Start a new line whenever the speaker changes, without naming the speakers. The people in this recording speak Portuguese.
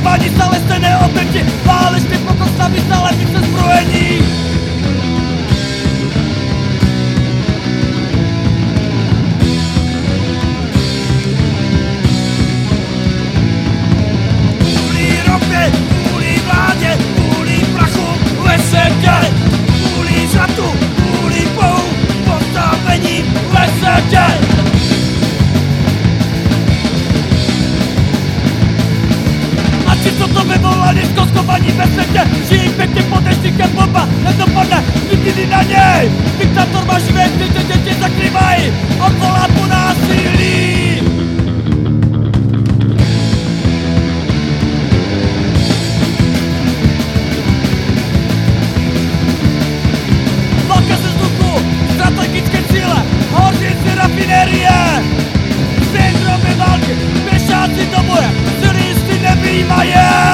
invadição fire.